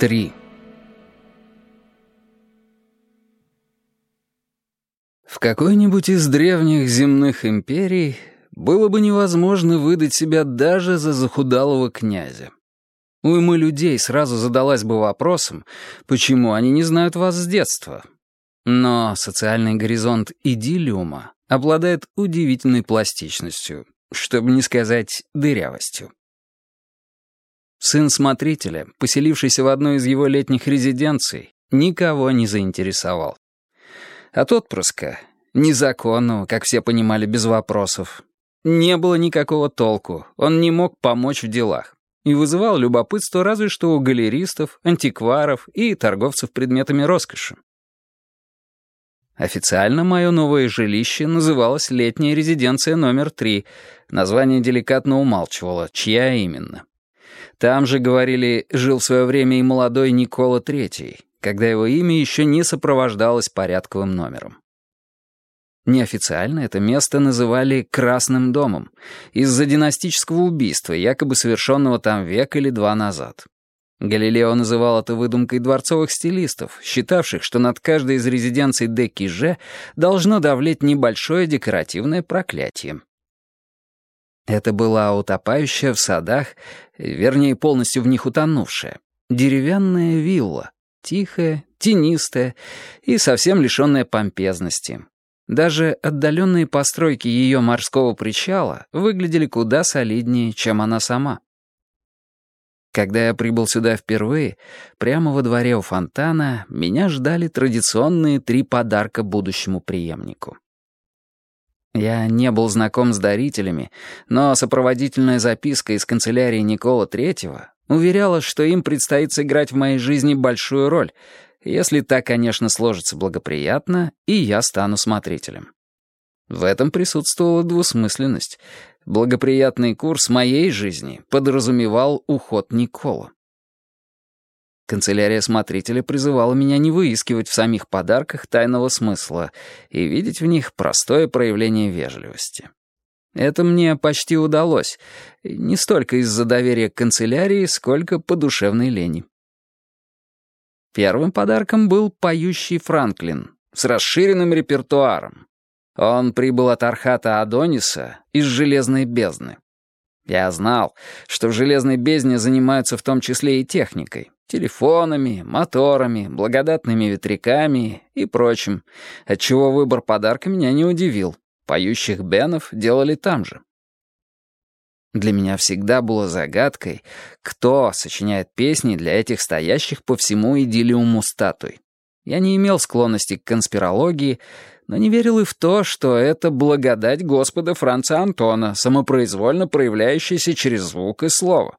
3. В какой-нибудь из древних земных империй было бы невозможно выдать себя даже за захудалого князя. Уйма людей сразу задалась бы вопросом, почему они не знают вас с детства. Но социальный горизонт идиллиума обладает удивительной пластичностью, чтобы не сказать дырявостью. Сын смотрителя, поселившийся в одной из его летних резиденций, никого не заинтересовал. От отпрыска, незаконного, как все понимали без вопросов, не было никакого толку, он не мог помочь в делах и вызывал любопытство разве что у галеристов, антикваров и торговцев предметами роскоши. Официально мое новое жилище называлось «Летняя резиденция номер три», название деликатно умалчивало, чья именно. Там же, говорили, жил в свое время и молодой Никола III, когда его имя еще не сопровождалось порядковым номером. Неофициально это место называли «Красным домом» из-за династического убийства, якобы совершенного там век или два назад. Галилео называл это выдумкой дворцовых стилистов, считавших, что над каждой из резиденций Декиже должно давлеть небольшое декоративное проклятие. Это была утопающая в садах, вернее, полностью в них утонувшая, деревянная вилла, тихая, тенистая и совсем лишенная помпезности. Даже отдаленные постройки ее морского причала выглядели куда солиднее, чем она сама. Когда я прибыл сюда впервые, прямо во дворе у фонтана меня ждали традиционные три подарка будущему преемнику. Я не был знаком с дарителями, но сопроводительная записка из канцелярии Никола Третьего уверяла, что им предстоит сыграть в моей жизни большую роль, если так, конечно, сложится благоприятно, и я стану смотрителем. В этом присутствовала двусмысленность. Благоприятный курс моей жизни подразумевал уход Никола. Канцелярия смотрителя призывала меня не выискивать в самих подарках тайного смысла и видеть в них простое проявление вежливости. Это мне почти удалось, не столько из-за доверия к канцелярии, сколько по душевной лени. Первым подарком был поющий Франклин с расширенным репертуаром. Он прибыл от Архата Адониса из Железной бездны. Я знал, что в Железной бездне занимаются в том числе и техникой, телефонами, моторами, благодатными ветряками и прочим, отчего выбор подарка меня не удивил. Поющих бенов делали там же. Для меня всегда было загадкой, кто сочиняет песни для этих стоящих по всему идиллиуму статуй. Я не имел склонности к конспирологии, но не верил и в то, что это благодать Господа Франца Антона, самопроизвольно проявляющаяся через звук и слово.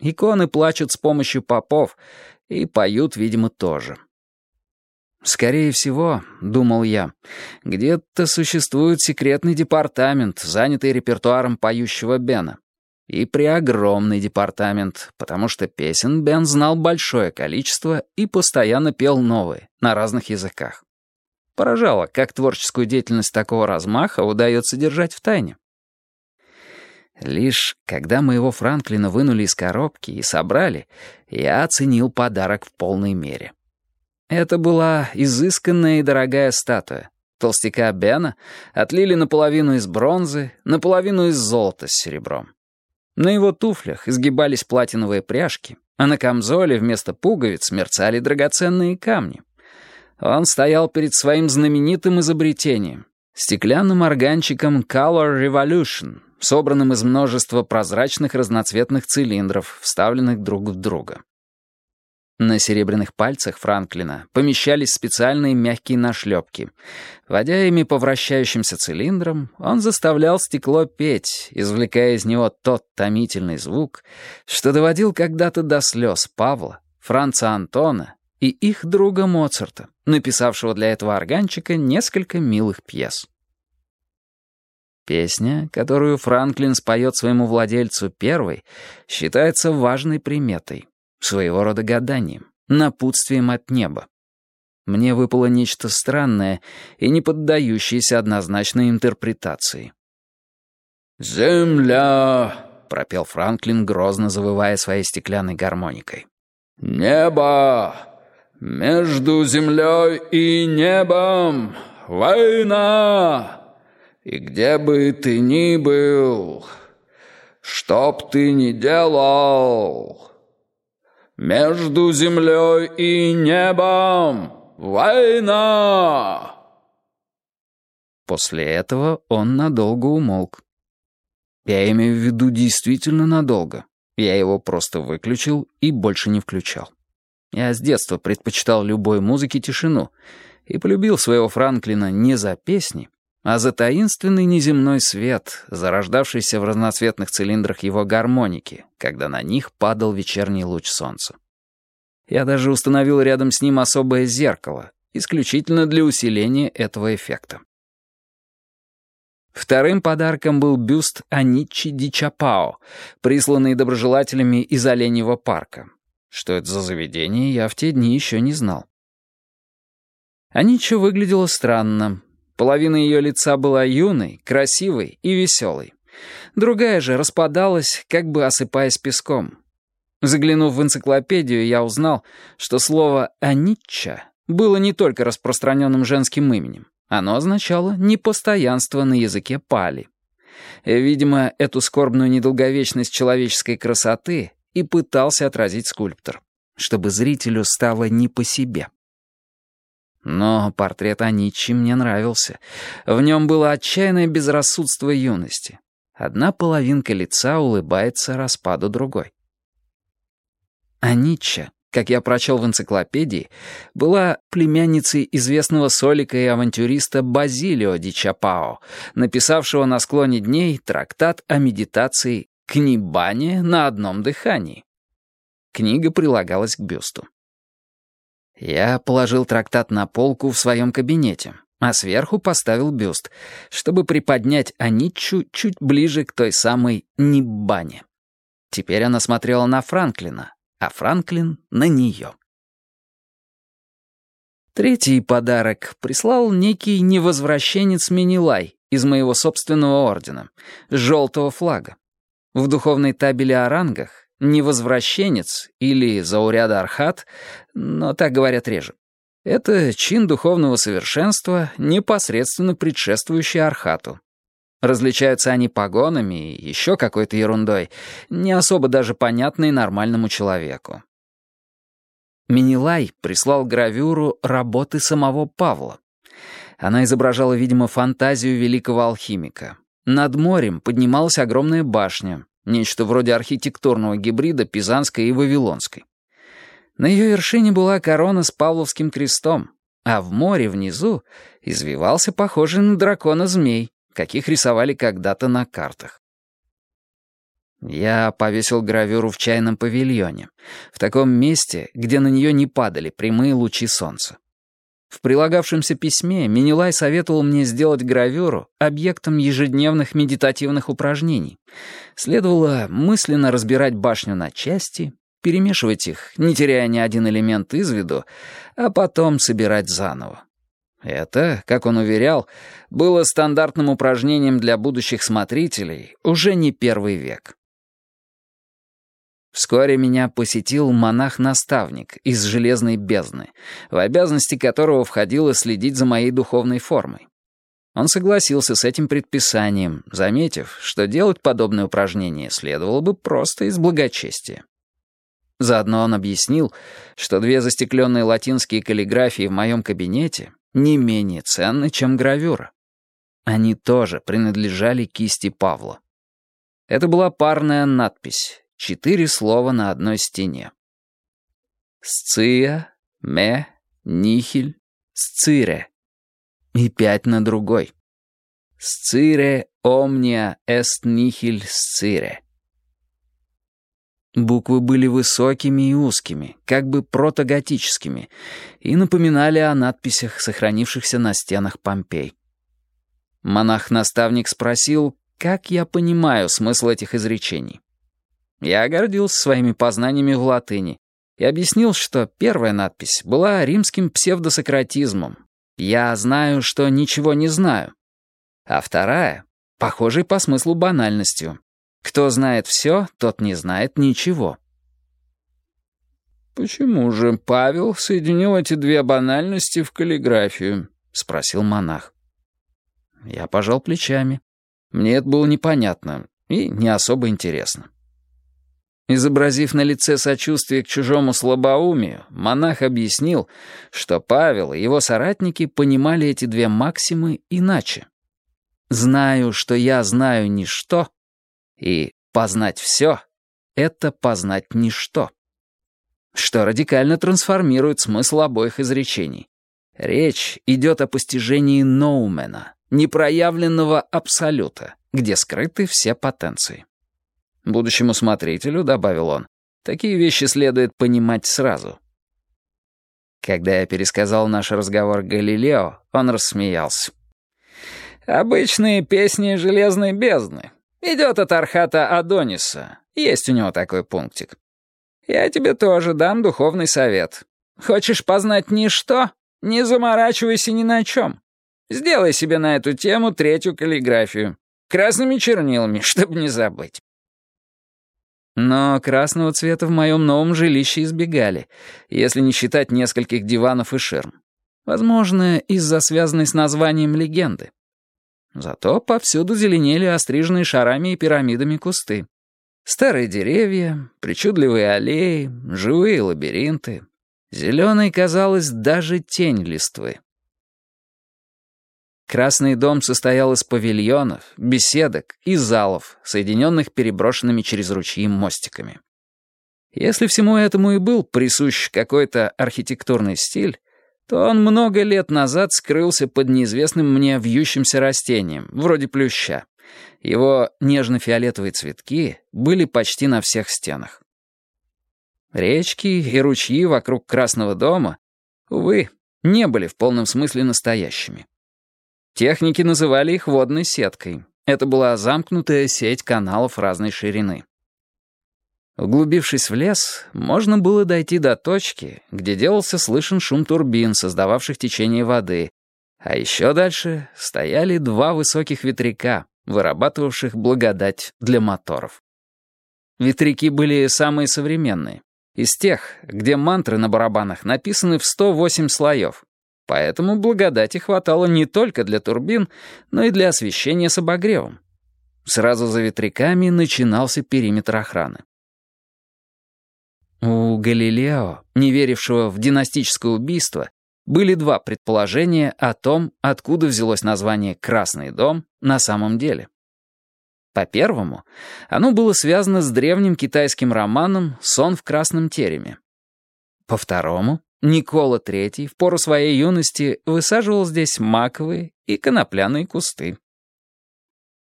Иконы плачут с помощью попов и поют, видимо, тоже. «Скорее всего, — думал я, — где-то существует секретный департамент, занятый репертуаром поющего Бена. И преогромный департамент, потому что песен Бен знал большое количество и постоянно пел новые, на разных языках. Поражало, как творческую деятельность такого размаха удается держать в тайне. Лишь когда моего Франклина вынули из коробки и собрали, я оценил подарок в полной мере. Это была изысканная и дорогая статуя. Толстяка Бена отлили наполовину из бронзы, наполовину из золота с серебром. На его туфлях изгибались платиновые пряжки, а на камзоле вместо пуговиц мерцали драгоценные камни. Он стоял перед своим знаменитым изобретением — стеклянным органчиком Color Revolution — собранным из множества прозрачных разноцветных цилиндров, вставленных друг в друга. На серебряных пальцах Франклина помещались специальные мягкие нашлепки. Водя ими по вращающимся цилиндрам, он заставлял стекло петь, извлекая из него тот томительный звук, что доводил когда-то до слез Павла, Франца Антона и их друга Моцарта, написавшего для этого органчика несколько милых пьес. Песня, которую Франклин споет своему владельцу первой, считается важной приметой, своего рода гаданием, напутствием от неба. Мне выпало нечто странное и не поддающееся однозначной интерпретации. «Земля!» — пропел Франклин, грозно завывая своей стеклянной гармоникой. «Небо! Между землей и небом война! И где бы ты ни был, чтоб ты ни делал, между землей и небом война!» После этого он надолго умолк. Я имею в виду действительно надолго. Я его просто выключил и больше не включал. Я с детства предпочитал любой музыке тишину и полюбил своего Франклина не за песни, а за таинственный неземной свет, зарождавшийся в разноцветных цилиндрах его гармоники, когда на них падал вечерний луч солнца. Я даже установил рядом с ним особое зеркало, исключительно для усиления этого эффекта. Вторым подарком был бюст Аничи Ди Чапао, присланный доброжелателями из Оленьего парка. Что это за заведение, я в те дни еще не знал. Анича выглядела странно. Половина ее лица была юной, красивой и веселой. Другая же распадалась, как бы осыпаясь песком. Заглянув в энциклопедию, я узнал, что слово «аничча» было не только распространенным женским именем. Оно означало непостоянство на языке пали. Видимо, эту скорбную недолговечность человеческой красоты и пытался отразить скульптор, чтобы зрителю стало не по себе. Но портрет Аничи мне нравился. В нем было отчаянное безрассудство юности. Одна половинка лица улыбается распаду другой. Анича как я прочел в энциклопедии, была племянницей известного солика и авантюриста Базилио ди Чапао, написавшего на склоне дней трактат о медитации к небане на одном дыхании. Книга прилагалась к бюсту. Я положил трактат на полку в своем кабинете, а сверху поставил бюст, чтобы приподнять Аниччу чуть ближе к той самой Ниббане. Теперь она смотрела на Франклина, а Франклин — на нее. Третий подарок прислал некий невозвращенец Минилай из моего собственного ордена, желтого флага. В духовной табеле о рангах невозвращенец или зауряда архат, но так говорят реже. Это чин духовного совершенства, непосредственно предшествующий архату. Различаются они погонами и еще какой-то ерундой, не особо даже понятной нормальному человеку. Минилай прислал гравюру работы самого Павла. Она изображала, видимо, фантазию великого алхимика. Над морем поднималась огромная башня, нечто вроде архитектурного гибрида Пизанской и Вавилонской. На ее вершине была корона с Павловским крестом, а в море внизу извивался похожий на дракона змей, каких рисовали когда-то на картах. Я повесил гравюру в чайном павильоне, в таком месте, где на нее не падали прямые лучи солнца. В прилагавшемся письме Минилай советовал мне сделать гравюру объектом ежедневных медитативных упражнений. Следовало мысленно разбирать башню на части, перемешивать их, не теряя ни один элемент из виду, а потом собирать заново. Это, как он уверял, было стандартным упражнением для будущих смотрителей уже не первый век. Вскоре меня посетил монах-наставник из Железной бездны, в обязанности которого входило следить за моей духовной формой. Он согласился с этим предписанием, заметив, что делать подобное упражнение следовало бы просто из благочестия. Заодно он объяснил, что две застекленные латинские каллиграфии в моем кабинете не менее ценны, чем гравюра. Они тоже принадлежали кисти Павла. Это была парная надпись, четыре слова на одной стене. «Сция», «ме», «нихель», «сцире» и пять на другой. «Сцире омния эст нихель сцире». Буквы были высокими и узкими, как бы протоготическими, и напоминали о надписях, сохранившихся на стенах Помпей. Монах-наставник спросил, как я понимаю смысл этих изречений. Я гордился своими познаниями в латыни и объяснил, что первая надпись была римским псевдосократизмом «Я знаю, что ничего не знаю», а вторая — похожей по смыслу банальностью кто знает все, тот не знает ничего. «Почему же Павел соединил эти две банальности в каллиграфию?» — спросил монах. Я пожал плечами. Мне это было непонятно и не особо интересно. Изобразив на лице сочувствие к чужому слабоумию, монах объяснил, что Павел и его соратники понимали эти две максимы иначе. «Знаю, что я знаю ничто», и «познать все» — это познать ничто, что радикально трансформирует смысл обоих изречений. Речь идет о постижении ноумена, непроявленного абсолюта, где скрыты все потенции. Будущему смотрителю, добавил он, такие вещи следует понимать сразу. Когда я пересказал наш разговор Галилео, он рассмеялся. «Обычные песни железной бездны. Идет от Архата Адониса. Есть у него такой пунктик. Я тебе тоже дам духовный совет. Хочешь познать ничто? Не заморачивайся ни на чем. Сделай себе на эту тему третью каллиграфию. Красными чернилами, чтобы не забыть. Но красного цвета в моем новом жилище избегали, если не считать нескольких диванов и ширм. Возможно, из-за связанной с названием легенды. Зато повсюду зеленели остриженные шарами и пирамидами кусты. Старые деревья, причудливые аллеи, живые лабиринты. Зеленой казалась даже тень листвы. Красный дом состоял из павильонов, беседок и залов, соединенных переброшенными через ручьи мостиками. Если всему этому и был присущ какой-то архитектурный стиль, то он много лет назад скрылся под неизвестным мне вьющимся растением, вроде плюща. Его нежно-фиолетовые цветки были почти на всех стенах. Речки и ручьи вокруг Красного дома, увы, не были в полном смысле настоящими. Техники называли их водной сеткой. Это была замкнутая сеть каналов разной ширины. Углубившись в лес, можно было дойти до точки, где делался слышен шум турбин, создававших течение воды, а еще дальше стояли два высоких ветряка, вырабатывавших благодать для моторов. Ветряки были самые современные, из тех, где мантры на барабанах написаны в 108 слоев, Поэтому благодати хватало не только для турбин, но и для освещения с обогревом. Сразу за ветряками начинался периметр охраны. У Галилео, не верившего в династическое убийство, были два предположения о том, откуда взялось название «Красный дом» на самом деле. По первому, оно было связано с древним китайским романом «Сон в красном тереме». По второму, Никола III в пору своей юности высаживал здесь маковые и конопляные кусты.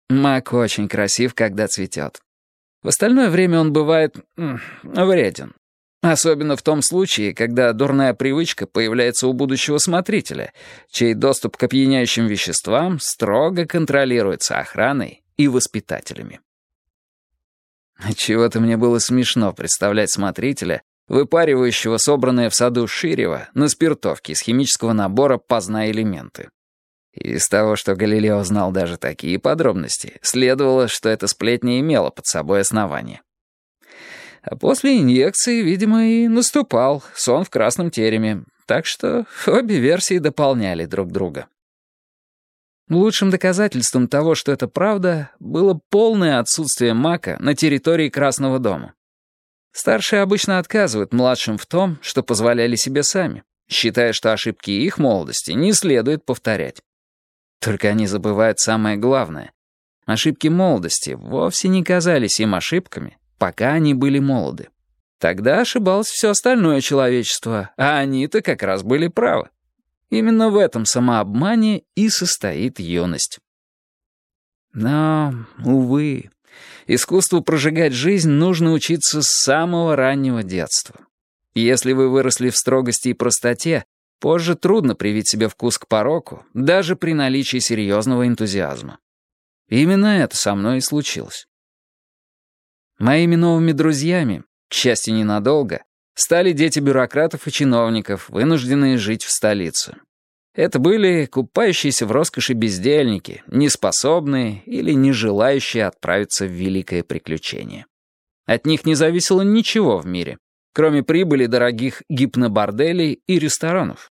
Мак очень красив, когда цветет. В остальное время он бывает вреден. Особенно в том случае, когда дурная привычка появляется у будущего смотрителя, чей доступ к опьяняющим веществам строго контролируется охраной и воспитателями. Чего-то мне было смешно представлять смотрителя, выпаривающего собранное в саду ширево на спиртовке из химического набора «Познай элементы». Из того, что Галилео знал даже такие подробности, следовало, что эта сплетня имела под собой основание. А после инъекции, видимо, и наступал сон в красном тереме, так что обе версии дополняли друг друга. Лучшим доказательством того, что это правда, было полное отсутствие мака на территории Красного дома. Старшие обычно отказывают младшим в том, что позволяли себе сами, считая, что ошибки их молодости не следует повторять. Только они забывают самое главное. Ошибки молодости вовсе не казались им ошибками, пока они были молоды. Тогда ошибалось все остальное человечество, а они-то как раз были правы. Именно в этом самообмане и состоит юность. Но, увы, Искусству прожигать жизнь нужно учиться с самого раннего детства. Если вы выросли в строгости и простоте, позже трудно привить себе вкус к пороку, даже при наличии серьезного энтузиазма. Именно это со мной и случилось. Моими новыми друзьями, к счастью, ненадолго, стали дети бюрократов и чиновников, вынужденные жить в столице. Это были купающиеся в роскоши бездельники, неспособные или не желающие отправиться в великое приключение. От них не зависело ничего в мире. кроме прибыли дорогих гипноборделей и ресторанов.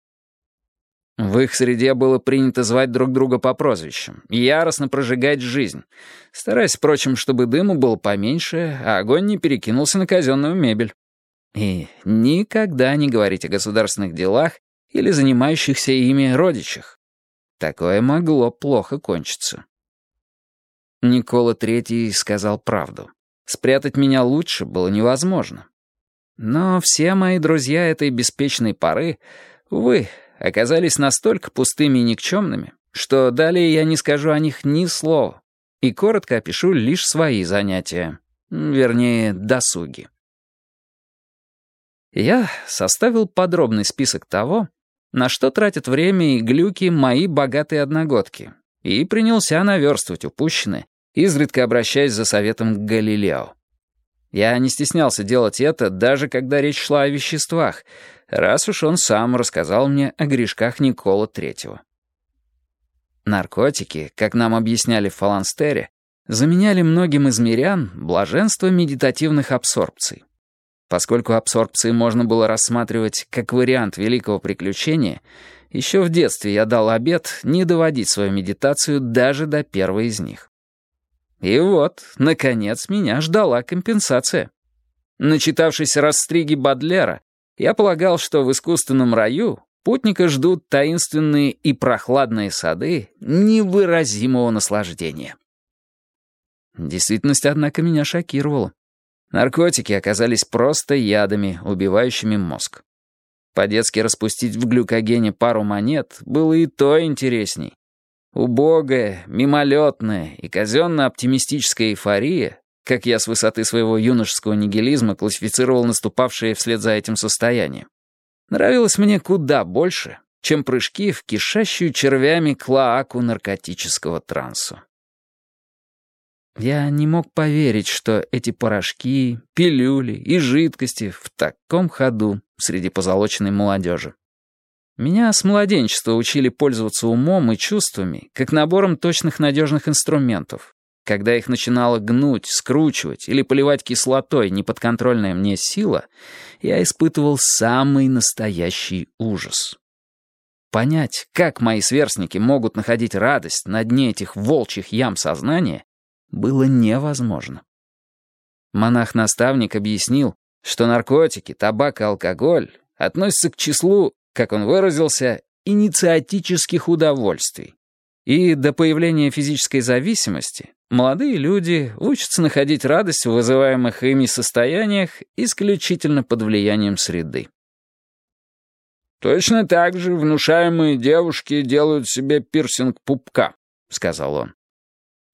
В их среде было принято звать друг друга по прозвищам, яростно прожигать жизнь, стараясь, впрочем, чтобы дыму было поменьше, а огонь не перекинулся на казенную мебель. И никогда не говорить о государственных делах или занимающихся ими родичах. Такое могло плохо кончиться. Никола Третий сказал правду. Спрятать меня лучше было невозможно. Но все мои друзья этой беспечной поры, увы, оказались настолько пустыми и никчемными, что далее я не скажу о них ни слова и коротко опишу лишь свои занятия, вернее, досуги. Я составил подробный список того, на что тратят время и глюки мои богатые одногодки, и принялся наверстывать упущенное, изредка обращаясь за советом к Галилео. Я не стеснялся делать это, даже когда речь шла о веществах, раз уж он сам рассказал мне о грешках Никола Третьего. Наркотики, как нам объясняли в Фаланстере, заменяли многим из мирян блаженство медитативных абсорбций. Поскольку абсорбции можно было рассматривать как вариант великого приключения, еще в детстве я дал обет не доводить свою медитацию даже до первой из них. И вот, наконец, меня ждала компенсация. Начитавшись расстриги Бадлера, я полагал, что в искусственном раю путника ждут таинственные и прохладные сады невыразимого наслаждения. Действительность, однако, меня шокировала. Наркотики оказались просто ядами, убивающими мозг. По-детски распустить в глюкогене пару монет было и то интересней. Убогая, мимолетная и казенно-оптимистическая эйфория, как я с высоты своего юношеского нигилизма классифицировал наступавшее вслед за этим состояние, нравилась мне куда больше, чем прыжки в кишащую червями клоаку наркотического трансу. Я не мог поверить, что эти порошки, пилюли и жидкости в таком ходу среди позолоченной молодежи. Меня с младенчества учили пользоваться умом и чувствами, как набором точных надежных инструментов. Когда их начинало гнуть, скручивать или поливать кислотой неподконтрольная мне сила, я испытывал самый настоящий ужас. Понять, как мои сверстники могут находить радость на дне этих волчьих ям сознания, было невозможно. Монах-наставник объяснил, что наркотики, табак и алкоголь относятся к числу как он выразился, инициатических удовольствий. И до появления физической зависимости молодые люди учатся находить радость в вызываемых ими состояниях исключительно под влиянием среды. «Точно так же внушаемые девушки делают себе пирсинг пупка», — сказал он.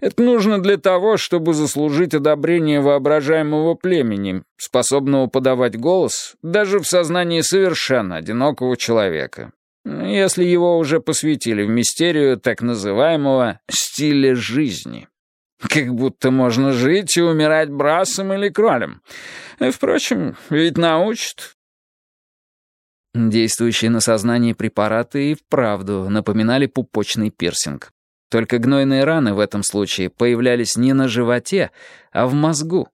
Это нужно для того, чтобы заслужить одобрение воображаемого племени, способного подавать голос даже в сознании совершенно одинокого человека, если его уже посвятили в мистерию так называемого «стиля жизни». Как будто можно жить и умирать брасом или кролем. Впрочем, ведь научат. Действующие на сознании препараты и вправду напоминали пупочный пирсинг. Только гнойные раны в этом случае появлялись не на животе, а в мозгу.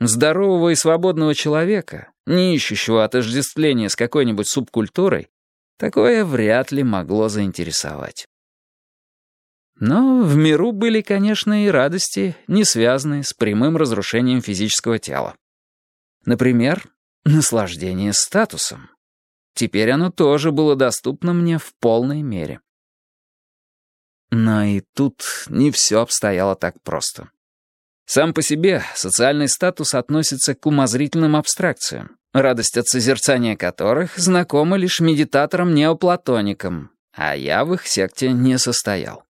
Здорового и свободного человека, не ищущего отождествления с какой-нибудь субкультурой, такое вряд ли могло заинтересовать. Но в миру были, конечно, и радости, не связанные с прямым разрушением физического тела. Например, наслаждение статусом. Теперь оно тоже было доступно мне в полной мере. Но и тут не все обстояло так просто. Сам по себе социальный статус относится к умозрительным абстракциям, радость от созерцания которых знакома лишь медитаторам-неоплатоникам, а я в их секте не состоял.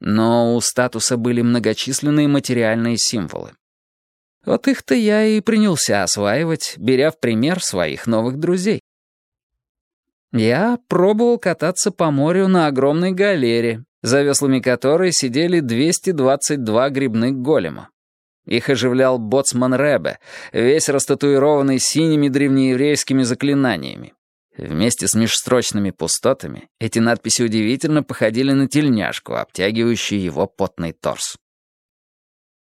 Но у статуса были многочисленные материальные символы. Вот их-то я и принялся осваивать, беря в пример своих новых друзей. Я пробовал кататься по морю на огромной галере, за веслами которой сидели 222 грибных голема. Их оживлял боцман Ребе, весь растатуированный синими древнееврейскими заклинаниями. Вместе с межстрочными пустотами эти надписи удивительно походили на тельняшку, обтягивающую его потный торс.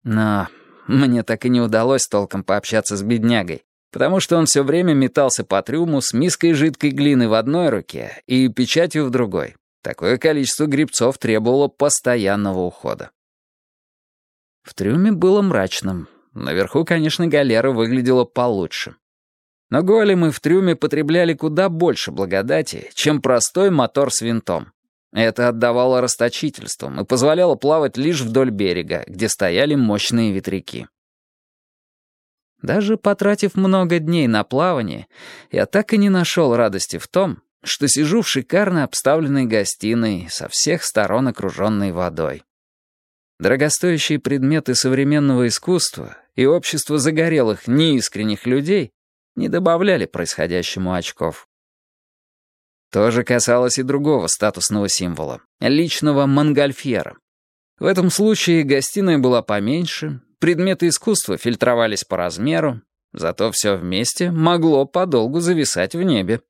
Но мне так и не удалось толком пообщаться с беднягой, потому что он все время метался по трюму с миской жидкой глины в одной руке и печатью в другой. Такое количество грибцов требовало постоянного ухода. В трюме было мрачным. Наверху, конечно, галера выглядела получше. Но големы в трюме потребляли куда больше благодати, чем простой мотор с винтом. Это отдавало расточительством и позволяло плавать лишь вдоль берега, где стояли мощные ветряки. Даже потратив много дней на плавание, я так и не нашел радости в том, что сижу в шикарно обставленной гостиной, со всех сторон окруженной водой. Дорогостоящие предметы современного искусства и общество загорелых, неискренних людей не добавляли происходящему очков. То же касалось и другого статусного символа — личного монгольфьера. В этом случае гостиная была поменьше, предметы искусства фильтровались по размеру, зато все вместе могло подолгу зависать в небе.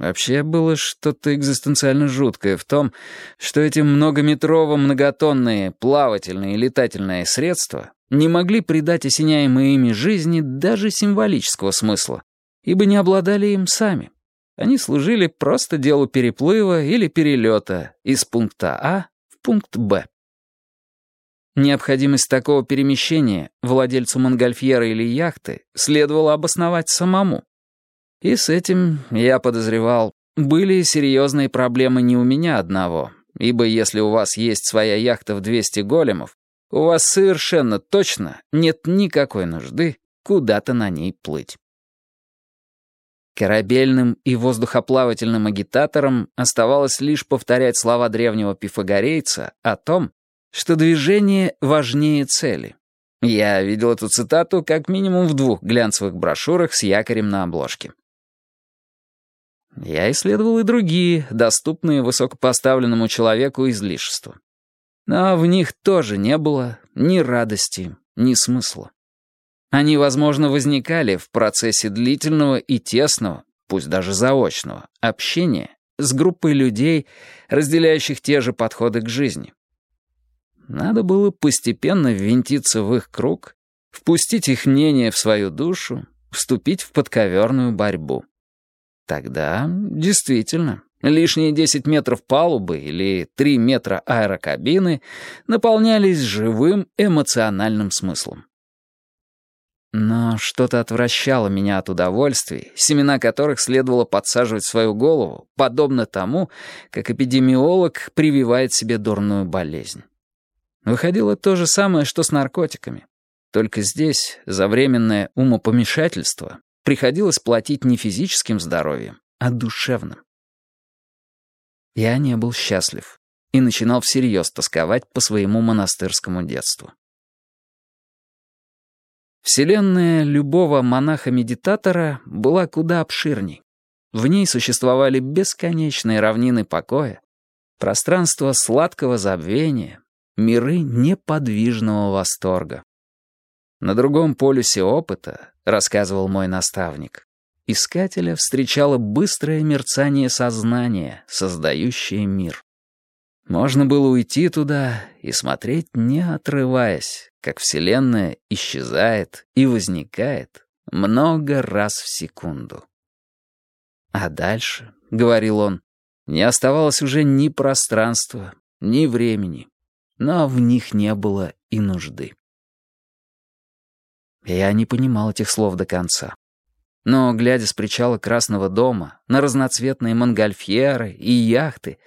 Вообще было что-то экзистенциально жуткое в том, что эти многометрово-многотонные плавательные и летательные средства не могли придать осеняемой ими жизни даже символического смысла, ибо не обладали им сами. Они служили просто делу переплыва или перелета из пункта А в пункт Б. Необходимость такого перемещения владельцу монгольфьера или яхты следовало обосновать самому. И с этим, я подозревал, были серьезные проблемы не у меня одного, ибо если у вас есть своя яхта в 200 големов, у вас совершенно точно нет никакой нужды куда-то на ней плыть. Корабельным и воздухоплавательным агитаторам оставалось лишь повторять слова древнего пифагорейца о том, что движение важнее цели. Я видел эту цитату как минимум в двух глянцевых брошюрах с якорем на обложке. Я исследовал и другие, доступные высокопоставленному человеку излишества. Но в них тоже не было ни радости, ни смысла. Они, возможно, возникали в процессе длительного и тесного, пусть даже заочного, общения с группой людей, разделяющих те же подходы к жизни. Надо было постепенно ввинтиться в их круг, впустить их мнение в свою душу, вступить в подковерную борьбу. Тогда, действительно, лишние 10 метров палубы или 3 метра аэрокабины наполнялись живым эмоциональным смыслом. Но что-то отвращало меня от удовольствий, семена которых следовало подсаживать в свою голову, подобно тому, как эпидемиолог прививает себе дурную болезнь. Выходило то же самое, что с наркотиками. Только здесь за временное умопомешательство приходилось платить не физическим здоровьем, а душевным. Я не был счастлив и начинал всерьез тосковать по своему монастырскому детству. Вселенная любого монаха-медитатора была куда обширней. В ней существовали бесконечные равнины покоя, пространство сладкого забвения, миры неподвижного восторга. На другом полюсе опыта, рассказывал мой наставник, искателя встречало быстрое мерцание сознания, создающее мир. Можно было уйти туда и смотреть, не отрываясь, как Вселенная исчезает и возникает много раз в секунду. А дальше, — говорил он, — не оставалось уже ни пространства, ни времени, но в них не было и нужды. Я не понимал этих слов до конца. Но, глядя с причала Красного дома на разноцветные монгольфьеры и яхты,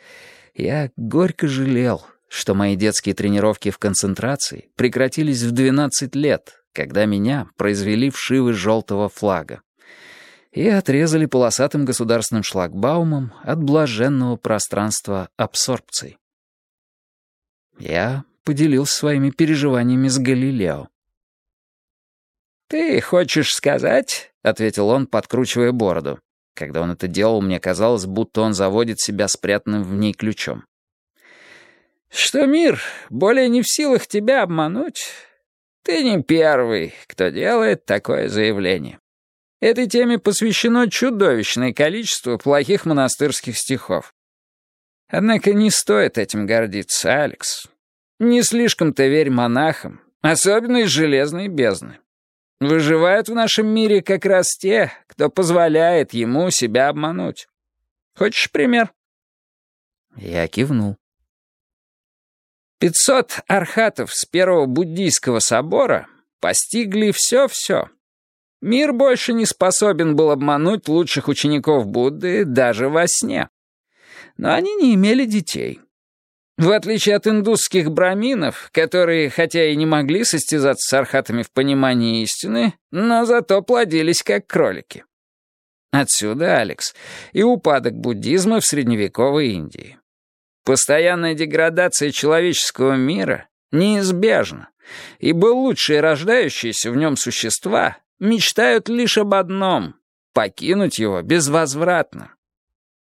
я горько жалел, что мои детские тренировки в концентрации прекратились в 12 лет, когда меня произвели в шивы желтого флага и отрезали полосатым государственным шлагбаумом от блаженного пространства абсорбции. Я поделился своими переживаниями с Галилео. «Ты хочешь сказать?» — ответил он, подкручивая бороду. Когда он это делал, мне казалось, будто он заводит себя спрятанным в ней ключом. «Что мир более не в силах тебя обмануть? Ты не первый, кто делает такое заявление. Этой теме посвящено чудовищное количество плохих монастырских стихов. Однако не стоит этим гордиться, Алекс. Не слишком-то верь монахам, особенно из железной бездны. Выживают в нашем мире как раз те, кто позволяет ему себя обмануть. Хочешь пример?» Я кивнул. Пятьсот архатов с первого буддийского собора постигли все-все. Мир больше не способен был обмануть лучших учеников Будды даже во сне. Но они не имели детей. В отличие от индусских браминов, которые, хотя и не могли состязаться с архатами в понимании истины, но зато плодились как кролики. Отсюда, Алекс, и упадок буддизма в средневековой Индии. Постоянная деградация человеческого мира неизбежна, ибо лучшие рождающиеся в нем существа мечтают лишь об одном — покинуть его безвозвратно.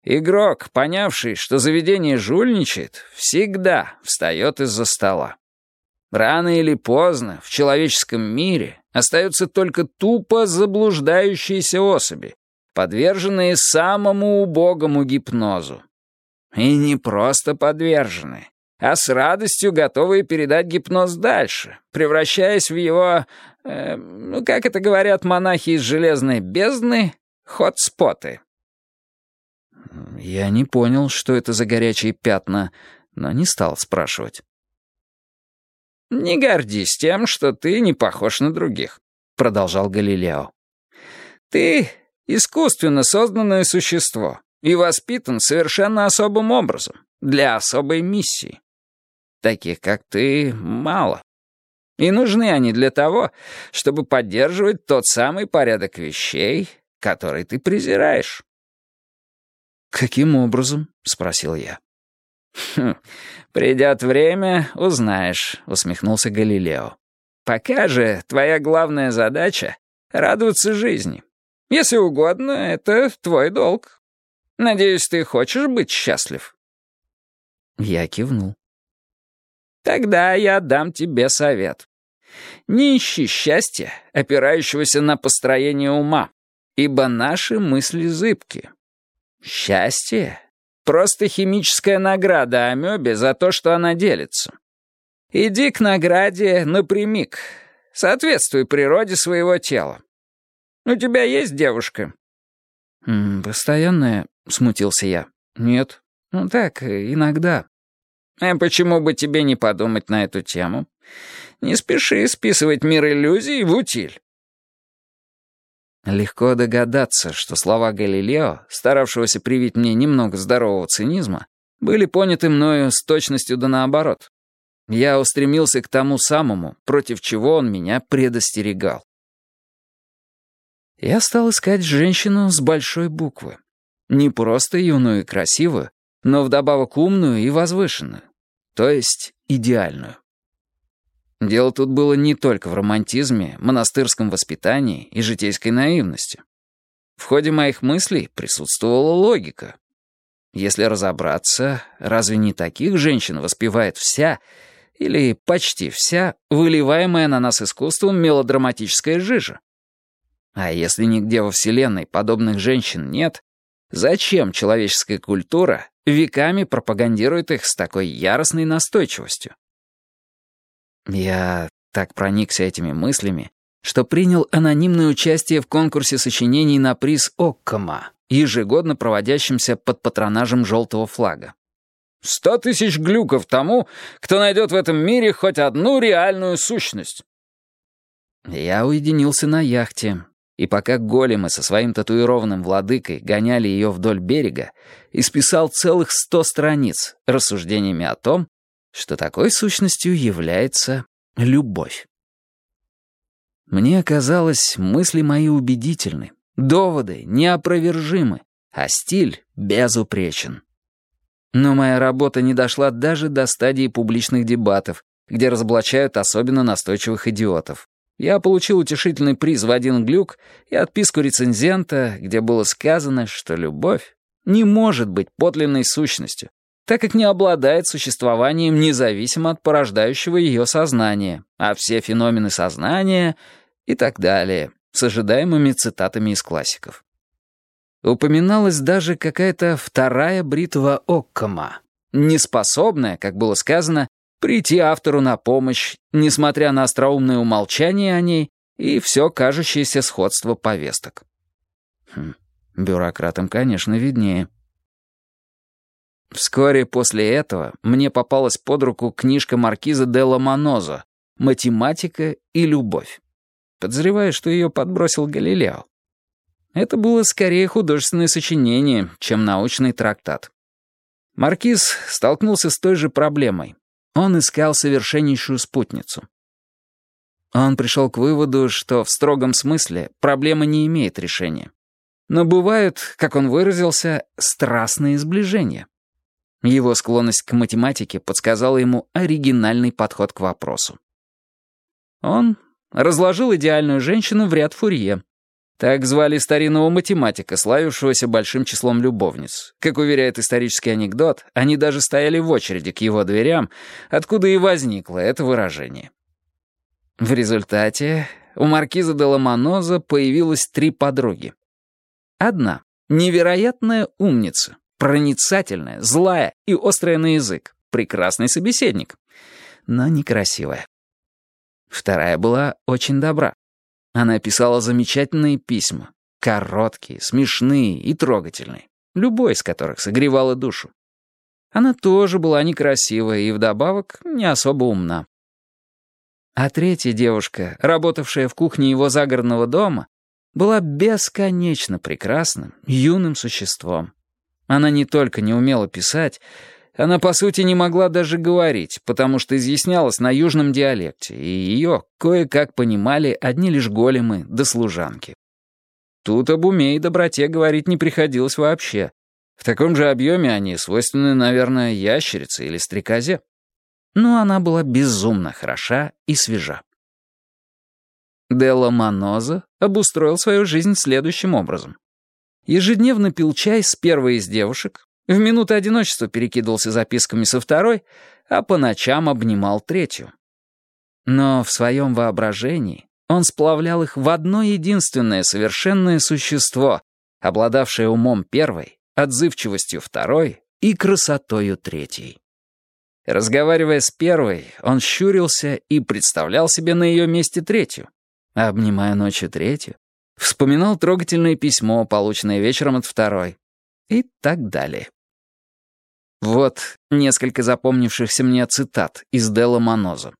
Игрок, понявший, что заведение жульничает, всегда встает из-за стола. Рано или поздно в человеческом мире остаются только тупо заблуждающиеся особи, подверженные самому убогому гипнозу. И не просто подвержены, а с радостью готовые передать гипноз дальше, превращаясь в его, э, ну, как это говорят монахи из железной бездны, хотспоты. Я не понял, что это за горячие пятна, но не стал спрашивать. «Не гордись тем, что ты не похож на других», — продолжал Галилео. «Ты — искусственно созданное существо и воспитан совершенно особым образом, для особой миссии. Таких, как ты, мало. И нужны они для того, чтобы поддерживать тот самый порядок вещей, который ты презираешь». «Каким образом?» — спросил я. «Хм, придет время, узнаешь», — усмехнулся Галилео. «Пока же твоя главная задача — радоваться жизни. Если угодно, это твой долг. Надеюсь, ты хочешь быть счастлив?» Я кивнул. «Тогда я дам тебе совет. Не ищи счастья, опирающегося на построение ума, ибо наши мысли зыбки». Счастье — просто химическая награда амебе за то, что она делится. Иди к награде напрямик. Соответствуй природе своего тела. У тебя есть девушка?» «Постоянная?» — смутился я. «Нет. Ну так, иногда». «А почему бы тебе не подумать на эту тему? Не спеши списывать мир иллюзий в утиль. Легко догадаться, что слова Галилео, старавшегося привить мне немного здорового цинизма, были поняты мною с точностью да наоборот. Я устремился к тому самому, против чего он меня предостерегал. Я стал искать женщину с большой буквы. Не просто юную и красивую, но вдобавок умную и возвышенную. То есть идеальную. Дело тут было не только в романтизме, монастырском воспитании и житейской наивности. В ходе моих мыслей присутствовала логика. Если разобраться, разве не таких женщин воспевает вся, или почти вся, выливаемая на нас искусством мелодраматическая жижа? А если нигде во Вселенной подобных женщин нет, зачем человеческая культура веками пропагандирует их с такой яростной настойчивостью? Я так проникся этими мыслями, что принял анонимное участие в конкурсе сочинений на приз Оккома, ежегодно проводящемся под патронажем желтого флага. «Сто тысяч глюков тому, кто найдет в этом мире хоть одну реальную сущность». Я уединился на яхте, и пока големы со своим татуированным владыкой гоняли ее вдоль берега, исписал целых сто страниц рассуждениями о том, что такой сущностью является любовь. Мне казалось, мысли мои убедительны, доводы неопровержимы, а стиль безупречен. Но моя работа не дошла даже до стадии публичных дебатов, где разоблачают особенно настойчивых идиотов. Я получил утешительный приз в один глюк и отписку рецензента, где было сказано, что любовь не может быть подлинной сущностью, так как не обладает существованием независимо от порождающего ее сознания, а все феномены сознания и так далее, с ожидаемыми цитатами из классиков. Упоминалась даже какая-то вторая бритва Оккома, неспособная, как было сказано, прийти автору на помощь, несмотря на остроумное умолчание о ней и все кажущееся сходство повесток. Хм, бюрократам, конечно, виднее. Вскоре после этого мне попалась под руку книжка маркиза де Ломанозо «Математика и любовь». Подозреваю, что ее подбросил Галилео. Это было скорее художественное сочинение, чем научный трактат. Маркиз столкнулся с той же проблемой. Он искал совершеннейшую спутницу. Он пришел к выводу, что в строгом смысле проблема не имеет решения. Но бывают, как он выразился, страстные сближения. Его склонность к математике подсказала ему оригинальный подход к вопросу. Он разложил идеальную женщину в ряд фурье. Так звали старинного математика, славившегося большим числом любовниц. Как уверяет исторический анекдот, они даже стояли в очереди к его дверям, откуда и возникло это выражение. В результате у маркиза де Ломаноза появилось три подруги. Одна — невероятная умница, проницательная, злая и острая на язык, прекрасный собеседник, но некрасивая. Вторая была очень добра. Она писала замечательные письма, короткие, смешные и трогательные, любой из которых согревала душу. Она тоже была некрасивая и вдобавок не особо умна. А третья девушка, работавшая в кухне его загородного дома, была бесконечно прекрасным, юным существом. Она не только не умела писать, она, по сути, не могла даже говорить, потому что изъяснялась на южном диалекте, и ее кое-как понимали одни лишь големы да служанки. Тут об уме и доброте говорить не приходилось вообще. В таком же объеме они свойственны, наверное, ящерице или стрекозе. Но она была безумно хороша и свежа. Делла Маноза обустроил свою жизнь следующим образом. Ежедневно пил чай с первой из девушек, в минуты одиночества перекидывался записками со второй, а по ночам обнимал третью. Но в своем воображении он сплавлял их в одно единственное совершенное существо, обладавшее умом первой, отзывчивостью второй и красотою третьей. Разговаривая с первой, он щурился и представлял себе на ее месте третью, обнимая ночью третью, Вспоминал трогательное письмо, полученное вечером от второй. И так далее. Вот несколько запомнившихся мне цитат из Делла Маноза.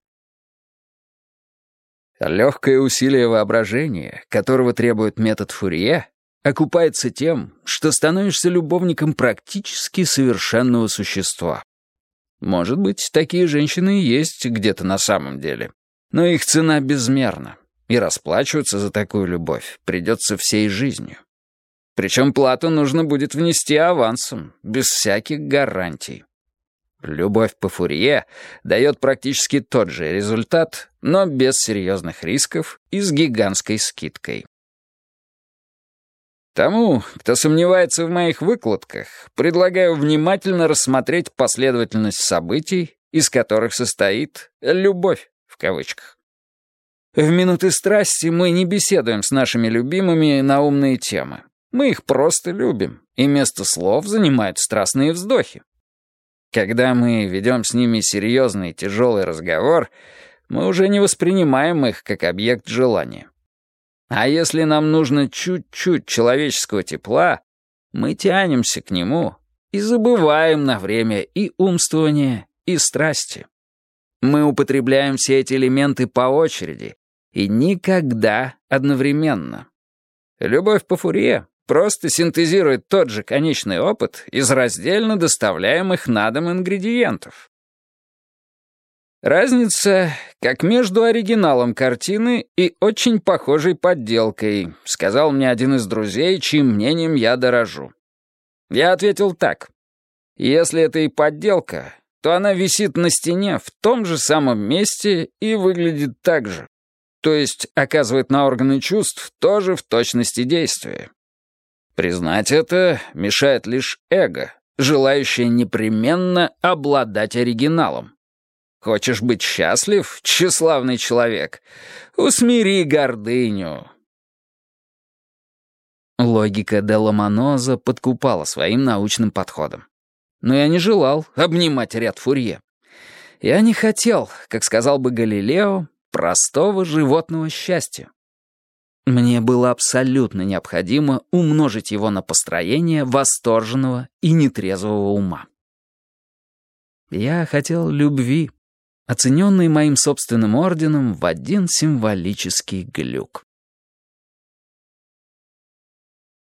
Легкое усилие воображения, которого требует метод Фурье, окупается тем, что становишься любовником практически совершенного существа. Может быть, такие женщины и есть где-то на самом деле, но их цена безмерна. И расплачиваться за такую любовь придется всей жизнью. Причем плату нужно будет внести авансом, без всяких гарантий. Любовь по Фурье дает практически тот же результат, но без серьезных рисков и с гигантской скидкой. Тому, кто сомневается в моих выкладках, предлагаю внимательно рассмотреть последовательность событий, из которых состоит «любовь» в кавычках. В минуты страсти мы не беседуем с нашими любимыми на умные темы. Мы их просто любим, и место слов занимают страстные вздохи. Когда мы ведем с ними серьезный тяжелый разговор, мы уже не воспринимаем их как объект желания. А если нам нужно чуть-чуть человеческого тепла, мы тянемся к нему и забываем на время и умствование, и страсти. Мы употребляем все эти элементы по очереди, и никогда одновременно. Любовь по Фурье просто синтезирует тот же конечный опыт из раздельно доставляемых на дом ингредиентов. Разница как между оригиналом картины и очень похожей подделкой, сказал мне один из друзей, чьим мнением я дорожу. Я ответил так. Если это и подделка, то она висит на стене в том же самом месте и выглядит так же то есть оказывает на органы чувств тоже в точности действия. Признать это мешает лишь эго, желающее непременно обладать оригиналом. Хочешь быть счастлив, тщеславный человек? Усмири гордыню. Логика де Ломаноза подкупала своим научным подходом. Но я не желал обнимать ряд Фурье. Я не хотел, как сказал бы Галилео, простого животного счастья. Мне было абсолютно необходимо умножить его на построение восторженного и нетрезвого ума. Я хотел любви, оцененной моим собственным орденом в один символический глюк.